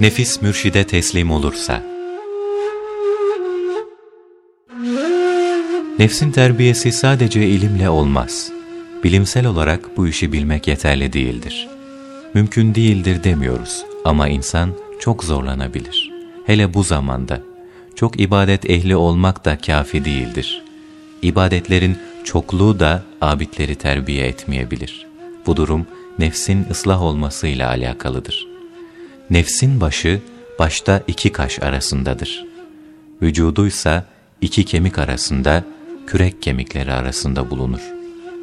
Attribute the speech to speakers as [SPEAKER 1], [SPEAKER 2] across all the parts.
[SPEAKER 1] Nefis mürşide teslim olursa Nefsin terbiyesi sadece ilimle olmaz. Bilimsel olarak bu işi bilmek yeterli değildir. Mümkün değildir demiyoruz ama insan çok zorlanabilir. Hele bu zamanda çok ibadet ehli olmak da kafi değildir. İbadetlerin çokluğu da abidleri terbiye etmeyebilir. Bu durum nefsin ıslah olmasıyla alakalıdır. Nefsin başı, başta iki kaş arasındadır. Vücuduysa iki kemik arasında, kürek kemikleri arasında bulunur.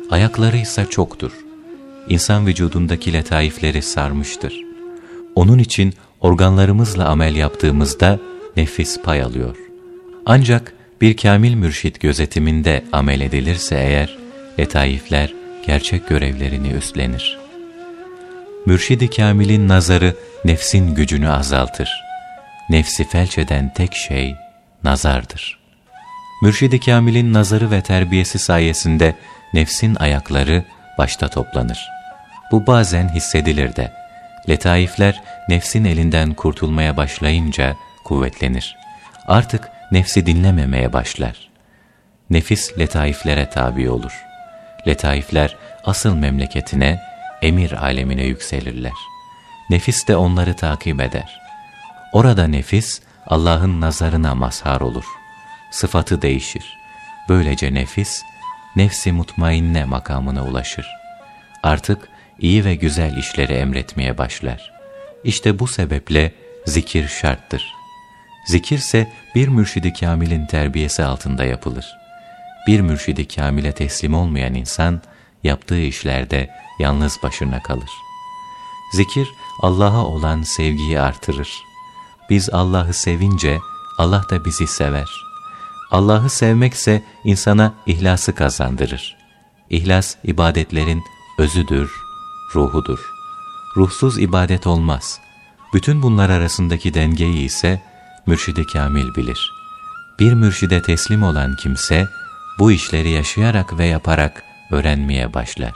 [SPEAKER 1] Ayakları ise çoktur. İnsan vücudundaki letaifleri sarmıştır. Onun için organlarımızla amel yaptığımızda nefis pay alıyor. Ancak bir kamil mürşit gözetiminde amel edilirse eğer, letaifler gerçek görevlerini üstlenir. Mürşidi kamilin nazarı nefsin gücünü azaltır. Nefsi felç eden tek şey nazardır. Mürşidi kamilin nazarı ve terbiyesi sayesinde nefsin ayakları başta toplanır. Bu bazen hissedilir de. Letaifler nefsin elinden kurtulmaya başlayınca kuvvetlenir. Artık nefsi dinlememeye başlar. Nefis letaiflere tabi olur. Letaifler asıl memleketine, emir alemine yükselirler. Nefis de onları takip eder. Orada nefis Allah'ın nazarına mazhar olur. Sıfatı değişir. Böylece nefis, nefsi mutmainne makamına ulaşır. Artık iyi ve güzel işleri emretmeye başlar. İşte bu sebeple zikir şarttır. Zikirse bir mürşidi kamilin terbiyesi altında yapılır. Bir mürşidi kamile teslim olmayan insan, yaptığı işlerde yalnız başına kalır. Zikir, Allah'a olan sevgiyi artırır. Biz Allah'ı sevince, Allah da bizi sever. Allah'ı sevmekse insana ihlası kazandırır. İhlas, ibadetlerin özüdür, ruhudur. Ruhsuz ibadet olmaz. Bütün bunlar arasındaki dengeyi ise mürşidi kamil bilir. Bir mürşide teslim olan kimse, bu işleri yaşayarak ve yaparak öğrenmeye başlar.